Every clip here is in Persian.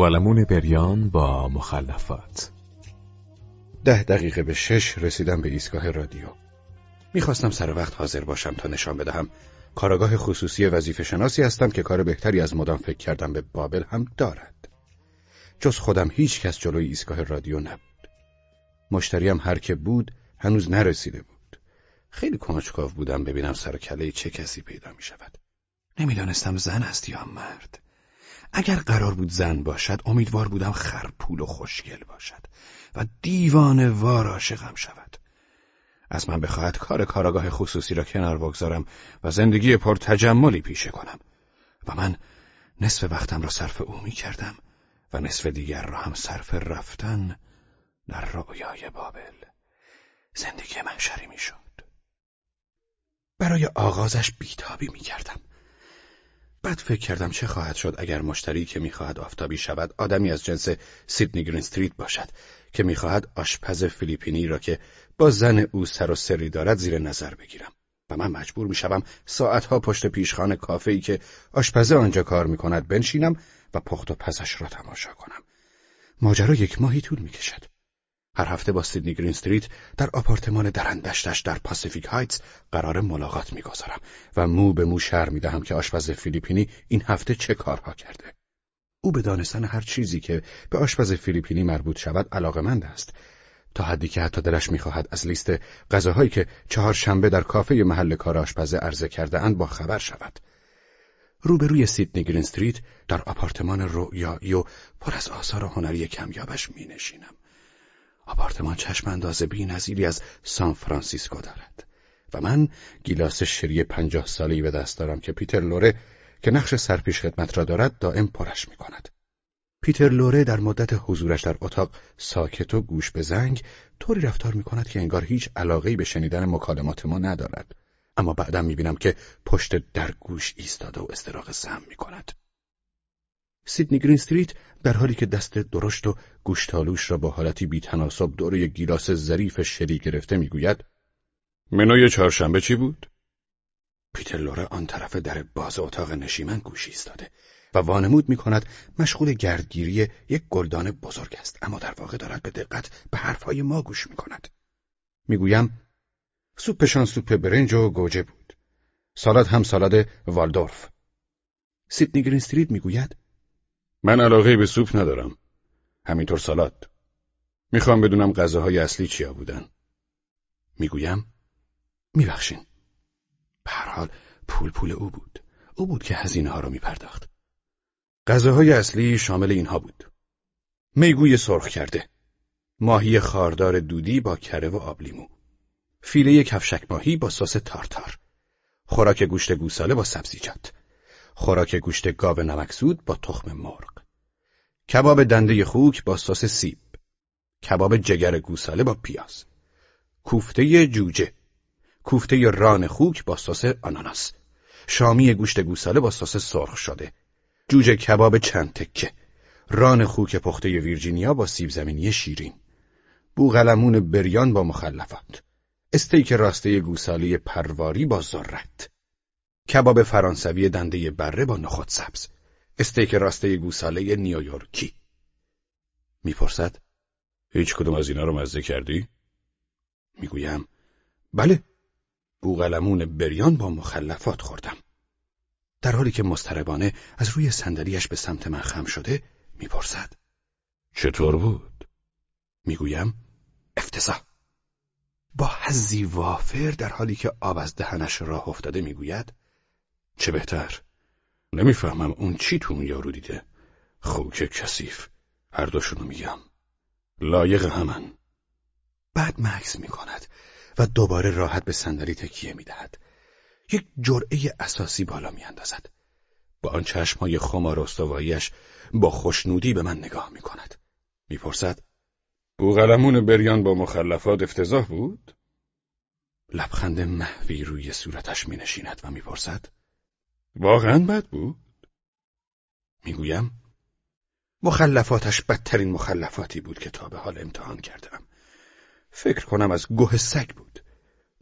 بوغلمون بریان با مخلفات. ده دقیقه به شش رسیدم به ایستگاه رادیو. می‌خواستم سر وقت حاضر باشم تا نشان بدهم. کاراگاه خصوصی وظیفه شناسی هستم که کار بهتری از مدام فکر کردم به بابل هم دارد. جز خودم هیچ کس جلوی ایستگاه رادیو نبود. مشتریم هر که بود هنوز نرسیده بود. خیلی کنجکاو بودم ببینم سر کله چه کسی پیدا می شود نمی‌دانستم زن است یا مرد. اگر قرار بود زن باشد امیدوار بودم خرپول و خوشگل باشد و دیوان وار عاشقم شود. از من بخواهد کار کاراگاه خصوصی را کنار بگذارم و زندگی پر تجملی پیشه کنم. و من نصف وقتم را صرف او می کردم و نصف دیگر را هم صرف رفتن در رؤیای بابل. زندگی من شری می شد. برای آغازش بیتابی می کردم بعد فکر کردم چه خواهد شد اگر مشتری که می‌خواهد آفتابی شود آدمی از جنس سیدنی گرین استریت باشد که می‌خواهد آشپز فیلیپینی را که با زن او سر و سری دارد زیر نظر بگیرم. و من مجبور می‌شوم ساعتها پشت پیشخان کافه ای که آشپزه آنجا کار می‌کند بنشینم و پخت و پزش را تماشا کنم. ماجرا یک ماهی طول می‌کشد. هر هفته با سیدنی گرین استریت در آپارتمان درندشتش در پاسیفیک هایتس قرار ملاقات می‌گذارم و مو به مو شر می‌دهم که آشپز فیلیپینی این هفته چه کارها کرده. او به دانستن هر چیزی که به آشپز فیلیپینی مربوط شود علاقمند است تا حدی که حتی دلش می‌خواهد از لیست غذاهایی که چهار شنبه در کافه محل کار آشپزه عرضه کرده اند با خبر شود. روبروی سیدنی گرین استریت در آپارتمان رویایی و پر از آثار هنری کمیابش می نشینم. آپارتمان چشم انداز بی نظیری از سان فرانسیسکو دارد و من گیلاس شری پنجاه سالی به دست دارم که پیتر لوره که نقش سرپیش خدمت را دارد دائم پرش می کند. پیتر لوره در مدت حضورش در اتاق ساکت و گوش به زنگ طوری رفتار می کند که انگار هیچ علاقهی به شنیدن مکالمات ما ندارد. اما بعدم می بینم که پشت در گوش ایستاده و استراق سمع می کند. سیدنی گرین استریت در حالی که دست درشت و گوشتالوش را با حالتی بیتناسب یک گیلاس ظریف شری گرفته می‌گوید منوی چهارشنبه چی بود؟ پیتر لوره آن طرف در باز اتاق نشیمن گوش ایستاده و وانمود می کند مشغول گردگیری یک گلدان بزرگ است اما در واقع دارد به دقت به حرفهای ما گوش می کند. می‌گویم سوپشان سوپ برنج و گوجه بود. سالاد هم سالاد والدورف. سیدنی گرین استریت می‌گوید من علاقه به سوپ ندارم. همینطور سالاد. می‌خوام بدونم غذاهای اصلی چیا بودن. می‌گویم میبخشین. به حال پول پول او بود. او بود که هزینه ها رو میپرداخت. غذاهای اصلی شامل اینها بود. میگوی سرخ کرده. ماهی خاردار دودی با کره و آبلیمو. فیله کفشک ماهی با سس تارتار. خوراک گوشت گوساله با سبزیجات. خوراک گوشت گاو نمکسود با تخم مرغ. کباب دنده خوک با سس سیب. کباب جگر گوساله با پیاز. کوفته جوجه. کوفته ران خوک با سس آناناس. شامی گوشت گوساله با سس سرخ شده. جوجه کباب چند تکه. ران خوک پخته ویرجینیا با سیب زمینی شیرین. بوغلمون بریان با مخلفات. استیک راسته گوساله پرواری با ذرت. کباب فرانسوی دنده بره با نخود سبز استیک راسته گوساله نیویورکی می‌پرسد هیچ کدوم از اینا رو مزه کردی؟ می‌گویم بله بوغلمون بریان با مخلفات خوردم در حالی که مستربانه از روی صندلیاش به سمت من خم شده می‌پرسد چطور بود؟ می‌گویم افتضاح با حزی وافر در حالی که آب از دهنش راه افتاده می‌گوید چه بهتر؟ نمی‌فهمم اون چی تو اون یارو دیده. خوک کثیف. هر دوشونو میگم. لایق همن. بعد مکس می‌کند و دوباره راحت به صندلی تکیه می‌دهد. یک جرعه اساسی بالا میاندازد. با آن چشمهای خمار استواییش با خوشنودی به من نگاه می‌کند. می‌پرسد بوغلمون بریان با مخلفات افتضاح بود؟ لبخند محوی روی صورتش مینشیند و می‌پرسد واقعا بد بود؟ می‌گویم مخلفاتش بدترین مخلفاتی بود که تا به حال امتحان کردم. فکر کنم از گوه سگ بود.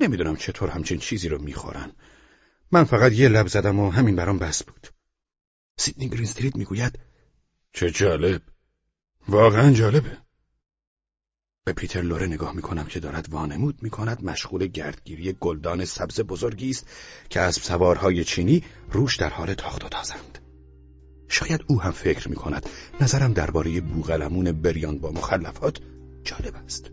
نمی‌دونم چطور همچین چیزی رو می‌خورن. من فقط یه لب زدم و همین برام بس بود. سیدنی گرینستریت می‌گوید چه جالب واقعا جالبه به پیتر لوره نگاه می‌کنم که دارد وانمود می‌کند. مشغول گردگیری گلدان سبز بزرگی است که از سوارهای چینی روش در حال تاخت و تازند. شاید او هم فکر می‌کند. نظرم درباره بوغلمون بریان با مخلفات جالب است.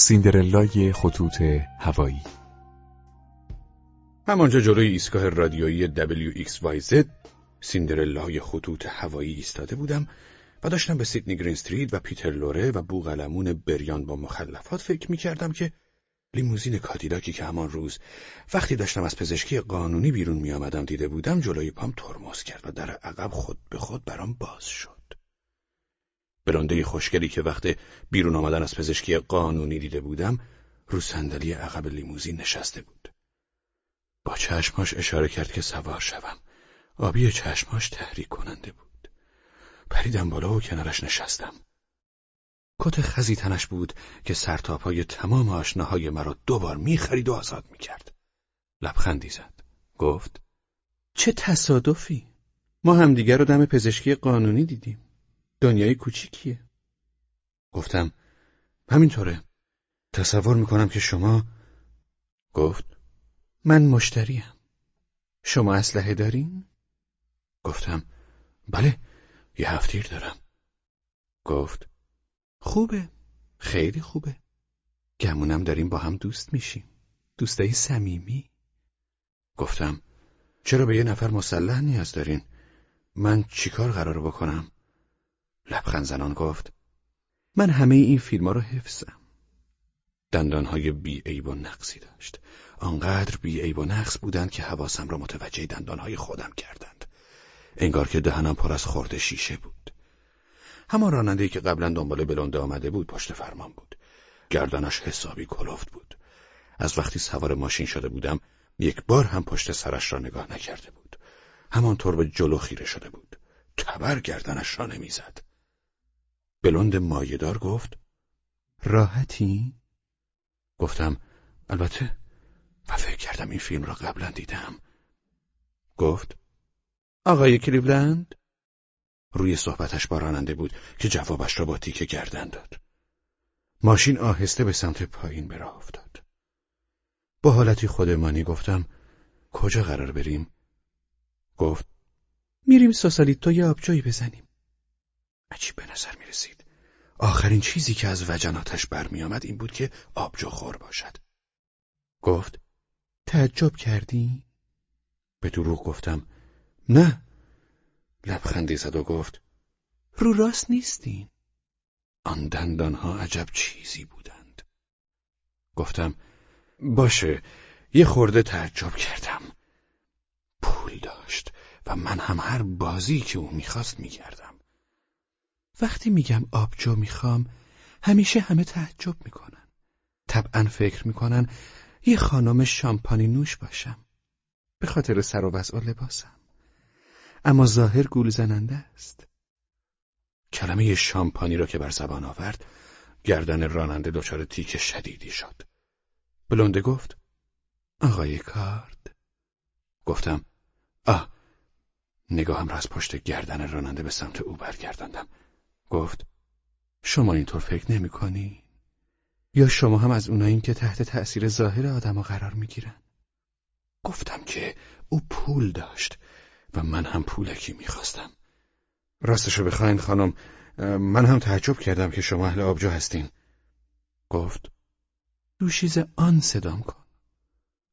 سیندرلای خطوط هوایی همانجا جلوی ایستگاه رادیویی WXYZ سیندرلای خطوط هوایی ایستاده بودم و داشتم به سیدنی گرین استریت و پیتر لوره و بوغلمون بریان با مخلفات فکر می کردم که لیموزین کادیلاکی که همان روز وقتی داشتم از پزشکی قانونی بیرون می آمدم دیده بودم جلوی پام ترمز کرد و در عقب خود به خود برام باز شد. بلنده خوشگلی که وقت بیرون آمدن از پزشکی قانونی دیده بودم رو صندلی عقب لیموزین نشسته بود. با چشماش اشاره کرد که سوار شوم. آبی چشماش تحریک کننده بود. پریدم بالا و کنارش نشستم. کت خزی تنش بود که سرتاپای تمام آشناهای مرا دوبار می‌خرید و آزاد می‌کرد. لبخندی زد. گفت چه تصادفی. ما همدیگر رو دم پزشکی قانونی دیدیم. دنیای کوچیکیه. گفتم همینطوره. تصور می‌کنم که شما گفت من مشتریم. شما اسلحه دارین؟ گفتم بله یه هفتیر دارم. گفت خوبه خیلی خوبه. گمونم داریم با هم دوست میشیم. دوستای صمیمی. گفتم چرا به یه نفر مسلح نیاز دارین؟ من چیکار قرار بکنم؟ لبخند زنان گفت من همه این فیلم ها رو حفظم. دندانهای بی عیب و نقصی داشت. آنقدر بی عیب و نقص بودند که حواسم را متوجه دندانهای خودم کردند. انگار که دهنم پر از خورده شیشه بود. همان رانندهی که قبلا دنبال بلنده آمده بود پشت فرمان بود. گردنش حسابی کلفت بود. از وقتی سوار ماشین شده بودم یک بار هم پشت سرش را نگاه نکرده بود. همانطور به جلو خیره شده بود. تبر گردنش را نمی‌زد. بلند مایدار گفت. راحتی؟ گفتم البته و فکر کردم این فیلم را قبلا دیدم. گفت آقای کلیولند روی صحبتش با راننده بود که جوابش را با تیکه گردن داد. ماشین آهسته به سمت پایین به راه افتاد. با حالتی خودمانی گفتم کجا قرار بریم؟ گفت میریم سوسالیتو یا آبجویی بزنیم. عجیب به نظر می رسید. آخرین چیزی که از وجناتش برمیآمد این بود که آبجو خور باشد. گفت تعجب کردی؟ به دروغ گفتم نه. لبخندی زد و گفت رو راست نیستین. آن دندانها عجب چیزی بودند. گفتم باشه یه خورده تعجب کردم. پول داشت و من هم هر بازی که او می‌خواست می‌کردم. وقتی میگم آبجو می‌خوام همیشه همه تعجب می‌کنن. طبعا فکر می‌کنن یه خانم شامپانی نوش باشم. به خاطر سر و وضع لباسم. اما ظاهر گول زننده است. کلمه شامپانی را که بر زبان آورد گردن راننده دچار تیک شدیدی شد. بلونده گفت آقای کارد گفتم آه نگاهم را از پشت گردن راننده به سمت او برگرداندم گفت شما اینطور فکر نمی کنی؟ یا شما هم از اونایین که تحت تأثیر ظاهر آدم قرار می گیرن؟ گفتم که او پول داشت و من هم پولکی می‌خواستم. راستشو بخواین خانم من هم تعجب کردم که شما اهل آبجو هستین. گفت دوشیز آن صدام کن.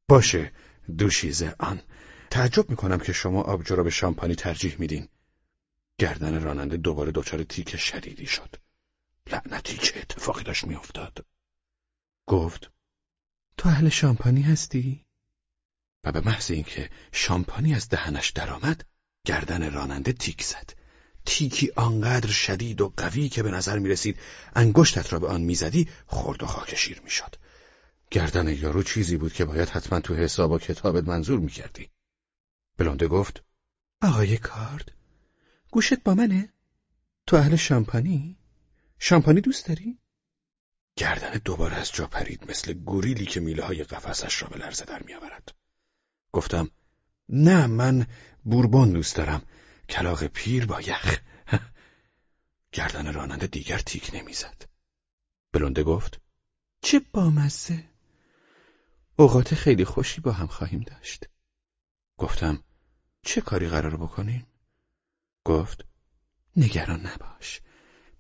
باشه دوشیز آن. تعجب می‌کنم که شما آبجو را به شامپانی ترجیح میدین. گردن راننده دوباره دچار تیک شدیدی شد. لعنتی چه اتفاقی داشت میافتاد. گفت تو اهل شامپانی هستی؟ و به محض اینکه شامپانی از دهنش درآمد گردن راننده تیک زد. تیکی آنقدر شدید و قوی که به نظر می رسید انگشتت را به آن می‌زدی خرد و خاکشیر می‌شد. گردن یارو چیزی بود که باید حتما تو حساب و کتابت منظور می کردی. بلونده گفت آقای کارد گوشت با منه؟ تو اهل شامپانی؟ شامپانی دوست داری؟ گردن دوباره از جا پرید مثل گوریلی که میله های قفسش را به لرزه در میآورد. گفتم نه من بوربون دوست دارم کلاق پیر با یخ گردن راننده دیگر تیک نمی‌زد. بلونده گفت چه بامزه اوقات خیلی خوشی با هم خواهیم داشت. گفتم چه کاری قرار بکنیم؟ گفت نگران نباش.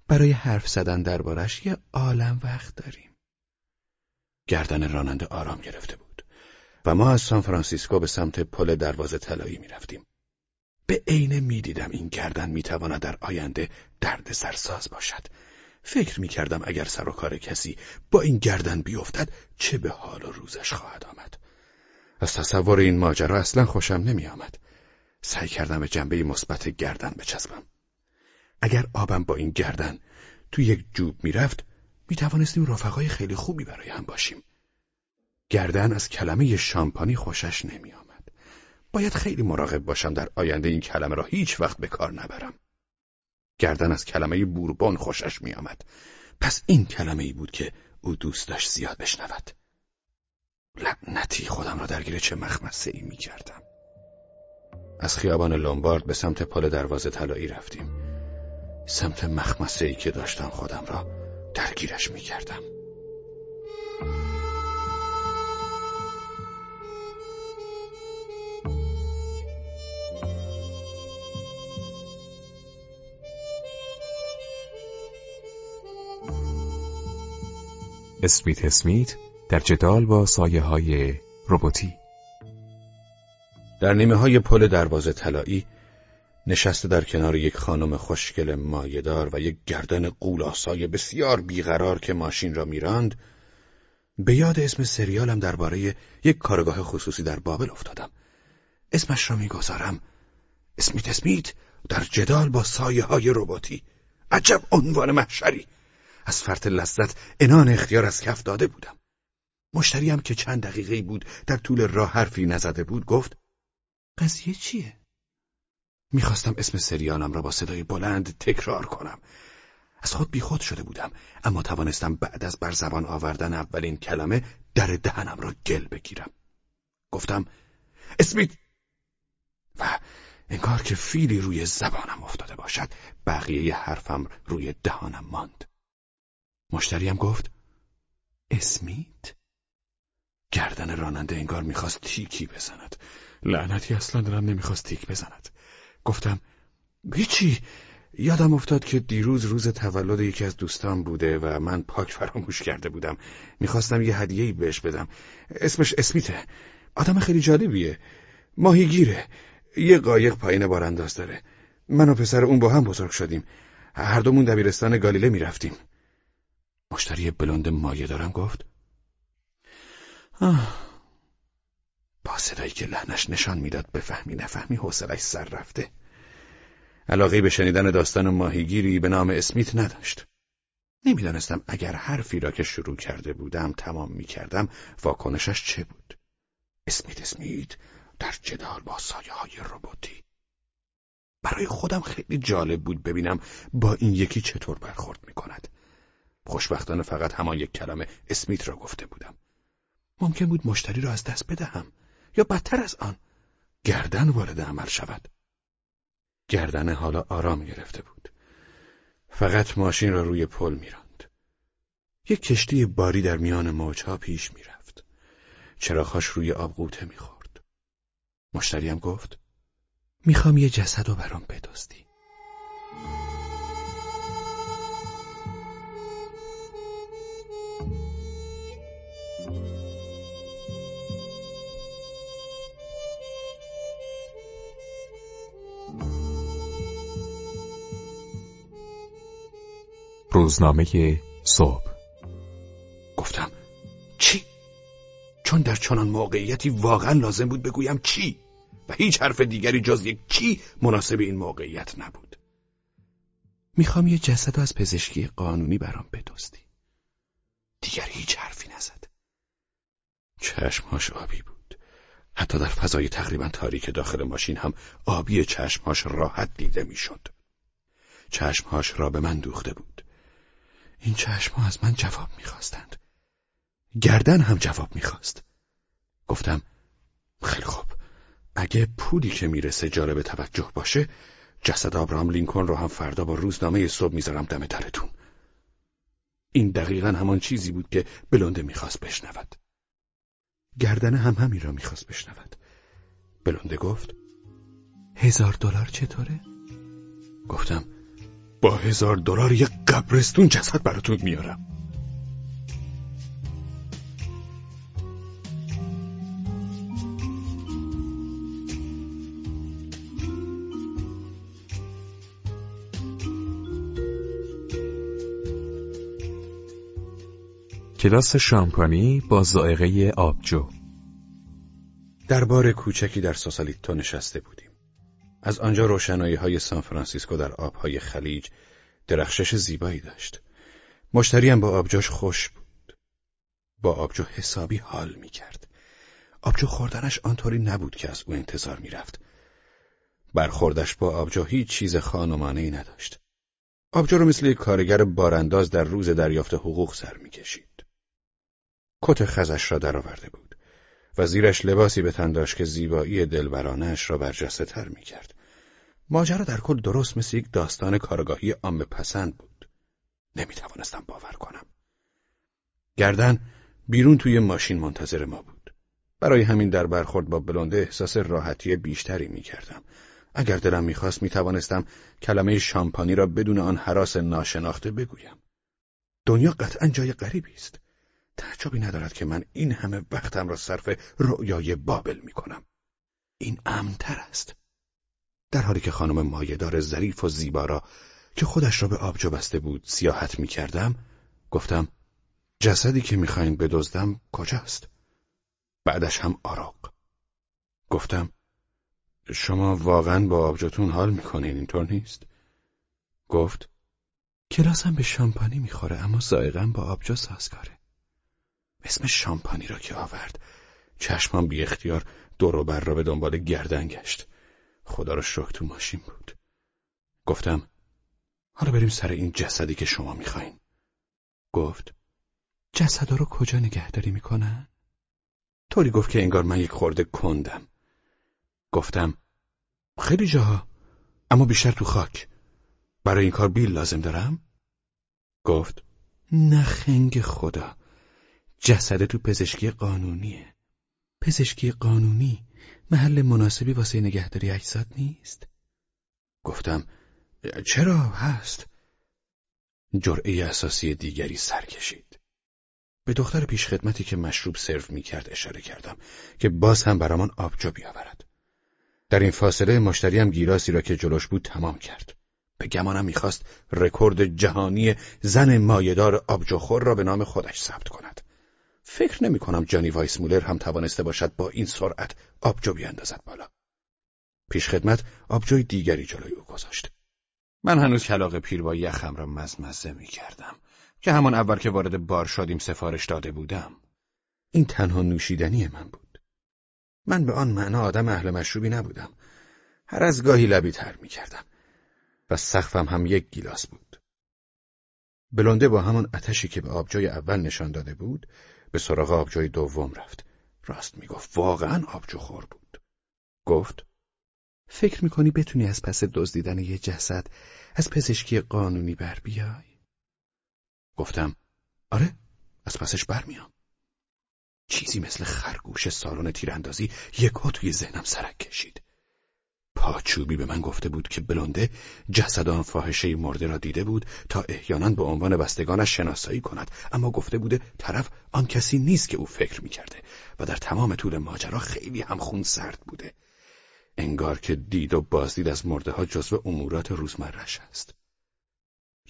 برای حرف زدن دربارش یه عالم وقت داریم. گردن راننده آرام گرفته بود و ما از سان فرانسیسکو به سمت پل دروازه طلایی می رفتیم. به عینه می دیدم این گردن می تواند در آینده درد سرساز باشد. فکر می کردم اگر سر و کار کسی با این گردن بیفتد چه به حال و روزش خواهد آمد. از تصور این ماجرا اصلا خوشم نمی آمد. سعی کردم به جنبه مثبت گردن بچسبم. اگر آبم با این گردن تو یک جوب می‌رفت می توانستیم رفقای خیلی خوبی برای هم باشیم. گردن از کلمه شامپانی خوشش نمی آمد. باید خیلی مراقب باشم در آینده این کلمه را هیچ وقت به کار نبرم. گردن از کلمه بوربان خوشش می آمد. پس این کلمه ای بود که او دوست داشت زیاد بشنود. لعنتی خودم را درگیر چه مخمسه ای می کردم. از خیابان لومبارد به سمت پل دروازه طلایی رفتیم. سمت مخمسه ای که داشتم خودم را درگیرش می کردم. اسمیت اسمیت در جدال با سایه های روبوتی در نیمه های پل دروازه طلایی نشسته در کنار یک خانم خوشگل مایدار و یک گردن قولاسای بسیار بیقرار که ماشین را میراند به یاد اسم سریالم درباره یک کارگاه خصوصی در بابل افتادم. اسمش را می‌گذارم. اسمیت اسمیت در جدال با سایه های رباتی. عجب عنوان محشری. از فرط لذت انان اختیار از کف داده بودم. مشتریم که چند دقیقه بود در طول راه حرفی نزده بود گفت قضیه چیه؟ می‌خواستم اسم سریالم را با صدای بلند تکرار کنم. از خود بیخود شده بودم اما توانستم بعد از بر زبان آوردن اولین کلمه در دهنم را گل بگیرم. گفتم اسمیت! و انگار که فیلی روی زبانم افتاده باشد بقیه حرفم روی دهانم ماند. مشتریم گفت اسمیت؟ گردن راننده انگار می‌خواست تیکی بزند. لعنتی اصلا دارم نمی‌خواست تیک بزند. گفتم هیچی. یادم افتاد که دیروز روز تولد یکی از دوستان بوده و من پاک فراموش کرده بودم. می‌خواستم یه هدیه‌ای بهش بدم. اسمش اسمیته. آدم خیلی جالبیه. ماهیگیره. یه قایق پایین بارانداز داره. من و پسر اون با هم بزرگ شدیم. هر دومون دبیرستان گالیله می‌رفتیم. مشتری بلند مایه دارم گفت با صدایی که لحنش نشان می‌داد بفهمی نفهمی حوصلش سر رفته. علاقه به شنیدن داستان ماهیگیری به نام اسمیت نداشت. نمی‌دانستم اگر حرفی را که شروع کرده بودم تمام می‌کردم واکنشش چه بود. اسمیت اسمیت در جدال با سایه های روبوتی برای خودم خیلی جالب بود ببینم با این یکی چطور برخورد می‌کند. خوشبختانه فقط همان یک کلمه اسمیت را گفته بودم. ممکن بود مشتری را از دست بدهم یا بدتر از آن. گردن وارد عمل شود. گردن حالا آرام گرفته بود. فقط ماشین را روی پل میراند. یک کشتی باری در میان موجها پیش می‌رفت. چراغهاش روی آب قوطه می‌خورد. مشتریم گفت می‌خوام یه جسد رو برام بدزدی. روزنامه صبح. گفتم چی؟ چون در چنان موقعیتی واقعا لازم بود بگویم چی؟ و هیچ حرف دیگری جز یک چی مناسب این موقعیت نبود. می‌خوام یه جسد از پزشکی قانونی برام بدزدی. دیگر هیچ حرفی نزد. چشمهاش آبی بود. حتی در فضای تقریبا تاریک داخل ماشین هم آبی چشمهاش راحت دیده می‌شد. چشمهاش را به من دوخته بود. این چشمها از من جواب می‌خواستند. گردن هم جواب می‌خواست. گفتم خیلی خوب. اگه پولی که می‌رسه جالب توجه باشه جسد آبرام لینکن رو هم فردا با روزنامه صبح می‌ذارم دم درتون این دقیقا همان چیزی بود که بلونده می‌خواست بشنود. گردنه هم همین را می‌خواست بشنود. بلونده گفت هزار دلار چطوره؟ گفتم با هزار دلار یک قبرستون جسد براتون میارم. کلاس شامپانی با زائقه آبجو. در بار کوچکی در سوسالیتو نشسته بودیم از آنجا روشنایی های سان فرانسیسکو در آبهای خلیج درخشش زیبایی داشت. مشتریم با آبجوش خوش بود. با آبجو حسابی حال می کرد آبجو خوردنش آنطوری نبود که از او انتظار می رفت برخوردش با آبجو هیچ چیز خانمانه ای نداشت. آبجو رو مثل یک کارگر بارانداز در روز دریافت حقوق سر می کشید کت خزش را درآورده بود. و زیرش لباسی به تن داشت که زیبایی دلبرانش را برجسته تر می کرد. ماجرا در کل درست مثل یک داستان کارگاهی عام پسند بود. نمی توانستم باور کنم. گردن بیرون توی ماشین منتظر ما بود. برای همین در برخورد با بلنده احساس راحتی بیشتری می کردم. اگر دلم می‌خواست می توانستم کلمه شامپانی را بدون آن حراس ناشناخته بگویم. دنیا قطعا جای غریبی است. تعجبی ندارد که من این همه وقتم را صرف رؤیای بابل می کنم. این امنتر است. در حالی که خانم مایهدار ظریف و زیبا را که خودش را به آبجو بسته بود سیاحت می کردم گفتم جسدی که می‌خواین بدزدم کجاست؟ بعدش هم آراق. گفتم شما واقعا با آبجوتون حال می‌کنین اینطور نیست؟ گفت کلاسم به شامپانی می‌خوره اما زائقم با آبجو سازگاره. اسم شامپانی را که آورد. چشمم بی اختیار دور و بر را به دنبال گردن گشت. خدا را شکر تو ماشین بود. گفتم حالا بریم سر این جسدی که شما می‌خواین. گفت جسدا رو کجا نگهداری می‌کنن؟ طوری گفت که انگار من یک خورده کندم. گفتم خیلی جاها اما بیشتر تو خاک. برای این کار بیل لازم دارم؟ گفت نه خنگ خدا. جسد تو پزشکی قانونیه. پزشکی قانونی محل مناسبی واسه نگهداری اجساد نیست؟ گفتم چرا؟ هست. جرعه اساسی دیگری سر کشید. به دختر پیشخدمتی که مشروب سرو می کرد اشاره کردم که باز هم برامان آبجو بیاورد. در این فاصله مشتریم گیلاسی را که جلوش بود تمام کرد. به گمانم می‌خواست رکورد جهانی زن مایه‌دار آبجوخور را به نام خودش ثبت کند. فکر نمی کنم جانی وایس مولر هم توانسته باشد با این سرعت آبجو بیاندازد بالا. پیش خدمت آبجوی دیگری جلوی او گذاشت. من هنوز کلاغ پیر با یخم را مزمزه می کردم که همان اول که وارد بار شدیم سفارش داده بودم. این تنها نوشیدنی من بود. من به آن معنا آدم اهل مشروبی نبودم. هر از گاهی لبی تر می کردم و سقفم هم یک گیلاس بود. بلونده با همان اتشی که به آبجوی اول نشان داده بود به سراغ آبجوی دوم رفت. راست می‌گفت واقعا آبجو خور بود. گفت فکر می‌کنی بتونی از پس دزدیدن یه جسد از پزشکی قانونی بر بیای؟ گفتم آره از پسش برمیام. چیزی مثل خرگوش سالن تیراندازی یکو توی ذهنم سرک کشید. پاچوبی به من گفته بود که بلنده جسد آن فاحشه مرده را دیده بود تا احیانا به عنوان بستگانش شناسایی کند. اما گفته بوده طرف آن کسی نیست که او فکر می‌کرده و در تمام طول ماجرا خیلی هم خون سرد بوده. انگار که دید و بازدید از مرده ها جزو امورات روزمرش است.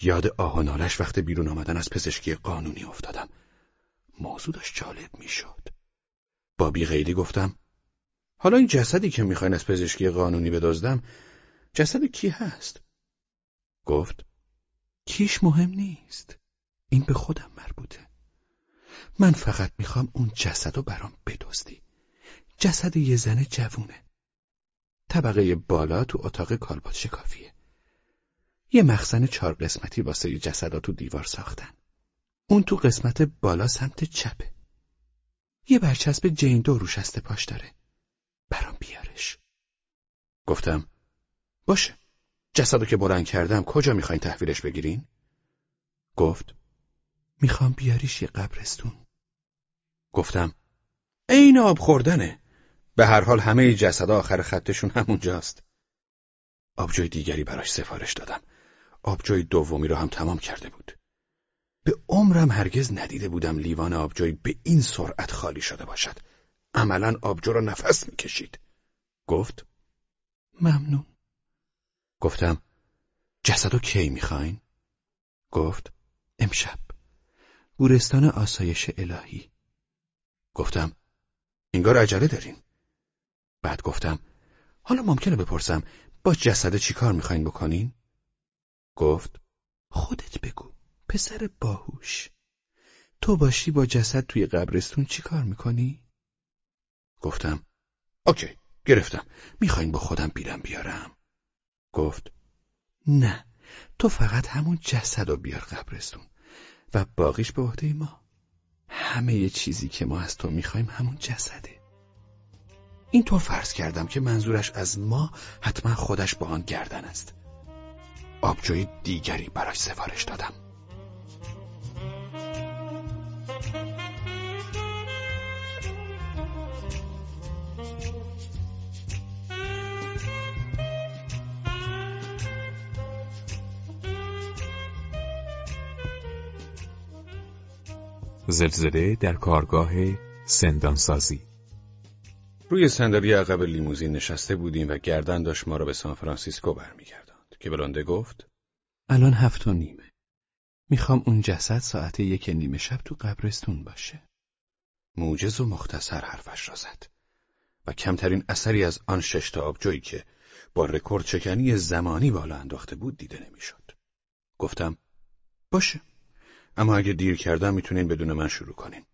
یاد آهانالش وقت بیرون آمدن از پزشکی قانونی افتادم. موضوع داشت جالب می‌شد. با بیغیلی گفتم حالا این جسدی که می‌خواین از پزشکی قانونی بدزدم جسد کی هست؟ گفت کیش مهم نیست این به خودم مربوطه من فقط می‌خوام اون جسد رو برام بدزدی جسد یه زن جوونه طبقه بالا تو اتاق کالبات شکافیه یه مخزن چهار قسمتی واسه جسدا تو دیوار ساختن. اون تو قسمت بالا سمت چپه. یه برچسب جین دو روش است پاش داره. برام بیارش. گفتم باشه. جسدو که بلند کردم کجا می‌خواین تحویلش بگیرین؟ گفت می‌خوام بیاریش یه قبرستون. گفتم عین آب خوردنه. به هر حال همه جسدها آخر خطشون همونجاست. آبجوی دیگری براش سفارش دادم. آبجوی دومی رو هم تمام کرده بود. به عمرم هرگز ندیده بودم لیوان آبجوی به این سرعت خالی شده باشد. عملا آبجو را نفس می‌کشید. گفت ممنون. گفتم جسدو کی می‌خواین؟ گفت امشب. گورستان آسایش الهی. گفتم انگار عجله دارین. بعد گفتم حالا ممکنه بپرسم با جسد چی کار می‌خواین بکنین؟ گفت خودت بگو پسر باهوش تو باشی با جسد توی قبرستون چی کار می‌کنی؟ گفتم اوکی گرفتم. می‌خواین با خودم بیرم بیارم؟ گفت نه تو فقط همون جسد رو بیار قبرستون و باقیش به عهده ما. همه چیزی که ما از تو می‌خوایم همون جسده. این تو فرض کردم که منظورش از ما حتما خودش با آن گردن است. آبجوی دیگری براش سفارش دادم. زلزله در کارگاه سندانسازی. روی صندلی عقب لیموزین نشسته بودیم و گردن داشت ما را به سان فرانسیسکو برمیگرداند. که بلونده گفت الان هفت و نیمه. می‌خوام اون جسد ساعت یک نیمه شب تو قبرستون باشه. موجز و مختصر حرفش را زد و کمترین اثری از آن شش تا آبجویی که با رکورد شکنی زمانی بالا انداخته بود دیده نمی‌شد. گفتم باشه. اما اگه دیر کردم می‌تونین بدون من شروع کنین.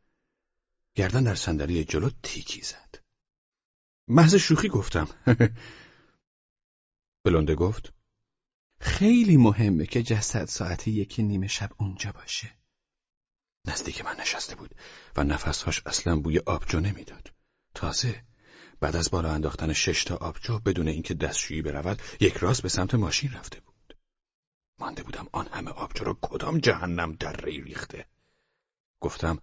گردن در صندلی جلو تیکی زد. محض شوخی گفتم. بلونده گفت خیلی مهمه که جسد ساعت یکی نیمه شب اونجا باشه. نزدیک من نشسته بود و نفسهاش اصلا بوی آبجو نمی‌داد. تازه بعد از بالا انداختن شش تا آبجو بدون اینکه دستشویی برود یک راست به سمت ماشین رفته بود. مانده بودم آن همه آبجو را کدام جهنم در ری ریخته. گفتم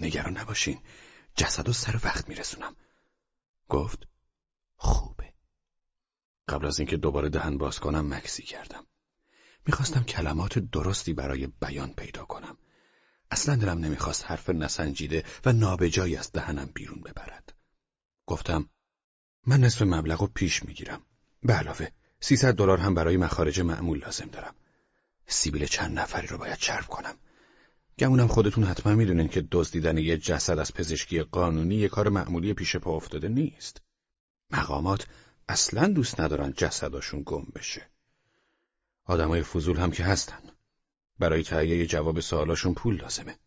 نگران نباشین جسد و سر وقت میرسونم. گفت خوبه. قبل از اینکه دوباره دهن باز کنم مکسی کردم. می‌خواستم کلمات درستی برای بیان پیدا کنم. اصلا دلم نمی‌خواست حرف نسنجیده و نابجایی از دهنم بیرون ببرد. گفتم من نصف مبلغ رو پیش می‌گیرم. به علاوه سیصد دلار هم برای مخارج معمول لازم دارم. سیبیل چند نفری رو باید چرب کنم. گمونم خودتون حتما می‌دونین که دزدیدن یه جسد از پزشکی قانونی یه کار معمولی پیش پا افتاده نیست. مقامات اصلا دوست ندارن جسداشون گم بشه. آدمای فضول هم که هستن. برای تهیه جواب سوالاشون پول لازمه.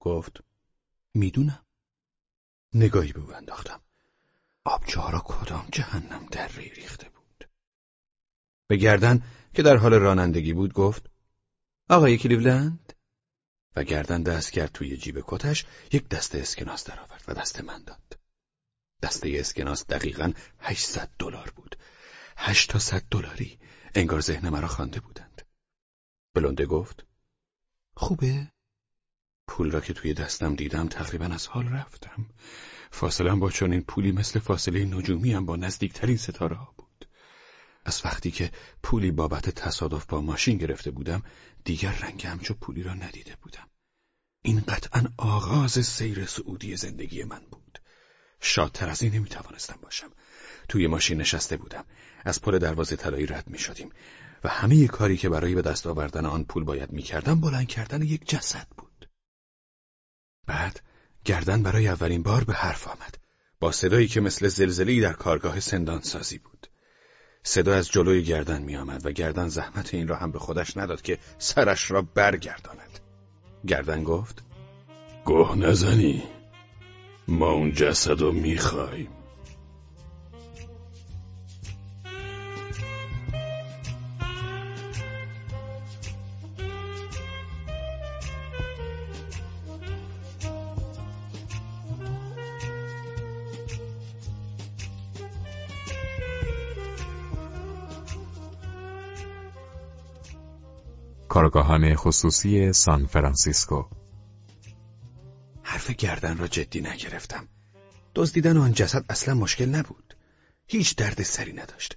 گفت می‌دونم. نگاهی به او انداختم. آبچهارا کدام جهنم در ریخته بود. به گردن که در حال رانندگی بود گفت آقای کلیولند؟ و گردن دست کرد توی جیب کتش یک دسته اسکناس درآورد و دست من داد. دسته اسکناس دقیقا 800 دلار بود. هشت تا صد دلاری. انگار ذهن مرا خوانده بودند. بلونده گفت خوبه؟ پول را که توی دستم دیدم تقریبا از حال رفتم. فاصلم با چنین پولی مثل فاصله نجومی هم با نزدیکترین ستاره از وقتی که پولی بابت تصادف با ماشین گرفته بودم دیگر رنگ همچو پولی را ندیده بودم. این قطعا آغاز سیر سعودی زندگی من بود. شادتر از این نمی‌توانستم باشم. توی ماشین نشسته بودم. از پل دروازه طلایی رد می شدیم و همه کاری که برای به دست آوردن آن پول باید می کردم بلند کردن یک جسد بود. بعد گردن برای اولین بار به حرف آمد. با صدایی که مثل زلزله‌ای در کارگاه سندان سازی بود. صدا از جلوی گردن می آمد و گردن زحمت این را هم به خودش نداد که سرش را برگرداند. گردن گفت گوه نزنی. ما اون جسد رو می‌خوایم کارگاهان خصوصی سان فرانسیسکو. حرف گردن را جدی نگرفتم. دزدیدن آن جسد اصلا مشکل نبود. هیچ درد سری نداشت.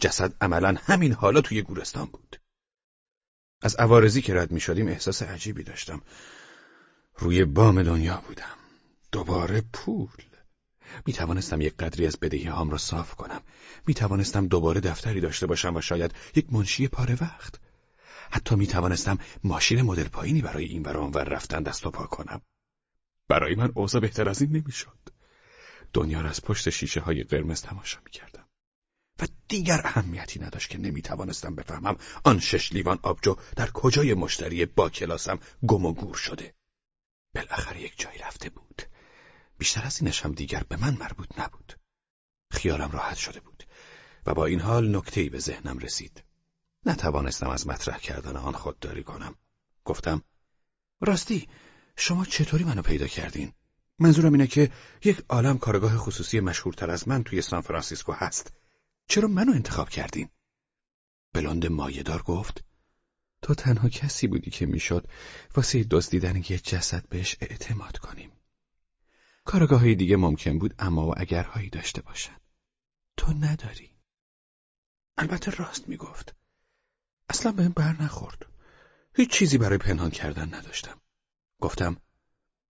جسد عملا همین حالا توی گورستان بود. از عوارضی که رد می شدیم احساس عجیبی داشتم. روی بام دنیا بودم. دوباره پول. می توانستم یک قدری از بدهی هام را صاف کنم. می توانستم دوباره دفتری داشته باشم و شاید یک منشی پاره وقت. حتی می توانستم ماشین مدل پایینی برای این ور آنور رفتن دست و پا کنم برای من اوضاع بهتر از این نمی‌شد. دنیا را از پشت شیشه های قرمز تماشا می کردم. و دیگر اهمیتی نداشت که نمی توانستم بفهمم آن شش لیوان آبجو در کجای مشتری با کلاسم گم و گور شده. بالاخره یک جایی رفته بود. بیشتر از اینش هم دیگر به من مربوط نبود. خیالم راحت شده بود و با این حال نکتهی به ذهنم رسید. نتوانستم از مطرح کردن آن خودداری کنم. گفتم راستی شما چطوری منو پیدا کردین؟ منظورم اینه که یک عالم کارگاه خصوصی مشهورتر از من توی سان فرانسیسکو هست. چرا منو انتخاب کردین؟ بلند مایهدار گفت تو تنها کسی بودی که می‌شد واسه دزدیدن یه جسد بهش اعتماد کنیم. کارگاه دیگه ممکن بود اما و اگرهایی داشته باشن. تو نداری. البته راست می‌گفت. اصلا بهم بر نخورد. هیچ چیزی برای پنهان کردن نداشتم. گفتم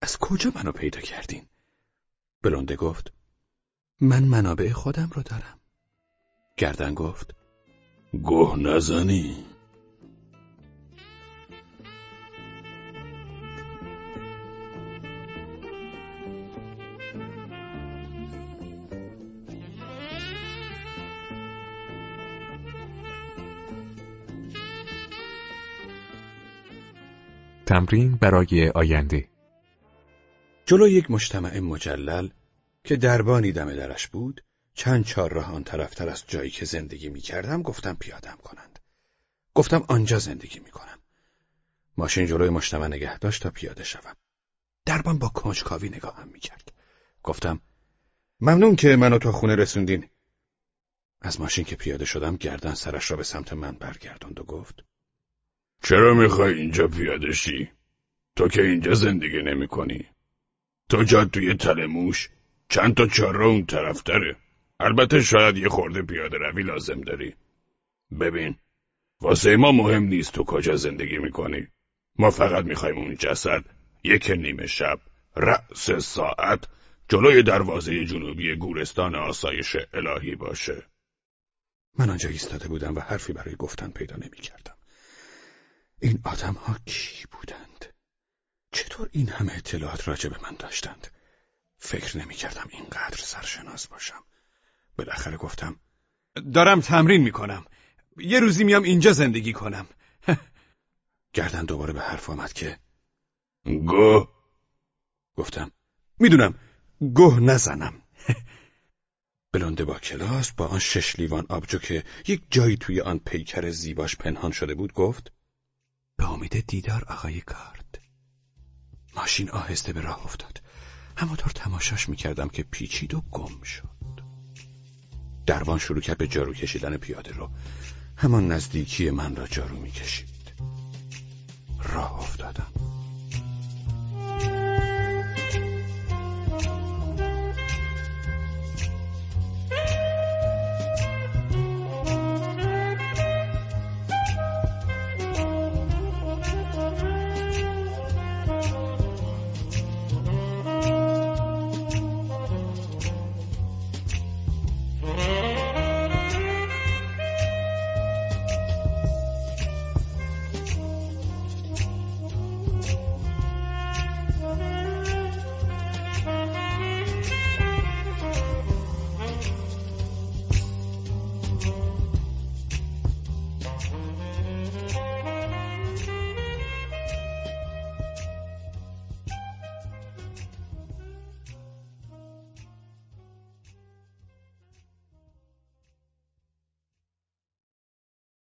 از کجا منو پیدا کردین؟ بلونده گفت من منابع خودم رو دارم. گردن گفت گوه نزنی تمرین برای آینده. جلو یک مجتمع مجلل که دربانی دم درش بود چند چهار راه آن طرفتر از جایی که زندگی می کردم گفتم پیادم کنند. گفتم آنجا زندگی می کنم ماشین جلوی مجتمع نگه داشت تا پیاده شوم. دربان با کنجکاوی نگاهم می کرد گفتم ممنون که منو تا خونه رسوندین. از ماشین که پیاده شدم گردن سرش را به سمت من برگرداند و گفت چرا می‌خوای اینجا پیاده شی؟ تو که اینجا زندگی نمی کنی. تو جا توی تلموش چند تا چهار اون طرف داره. البته شاید یه خورده پیاده روی لازم داری. ببین واسه ما مهم نیست تو کجا زندگی می‌کنی. ما فقط می‌خوایم اون جسد یک نیمه شب رأس ساعت جلوی دروازه جنوبی گورستان آسایش الهی باشه. من آنجا ایستاده بودم و حرفی برای گفتن پیدا نمی‌کردم. این آدم ها کی بودند؟ چطور این همه اطلاعات راجع به من داشتند؟ فکر نمی کردم اینقدر سرشناس باشم. بالاخره گفتم دارم تمرین می کنم. یه روزی میام اینجا زندگی کنم. گردن دوباره به حرف آمد که گو گفتم می‌دونم گه نزنم. بلنده با کلاس با آن شش لیوان آبجو که یک جایی توی آن پیکر زیباش پنهان شده بود گفت به امید دیدار آقای کارد ماشین آهسته به راه افتاد. همانطور تماشاش می‌کردم که پیچید و گم شد. دربان شروع کرد به جارو کشیدن پیاده رو. همان نزدیکی من را جارو می‌کشید.